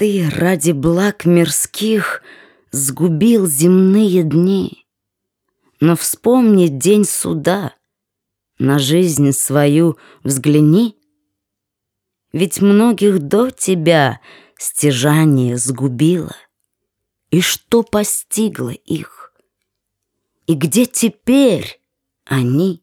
ты ради благ мирских Сгубил земные дни. Но вспомни день суда, На жизнь свою взгляни. Ведь многих до тебя Стяжание сгубило. И что постигло их? И где теперь они?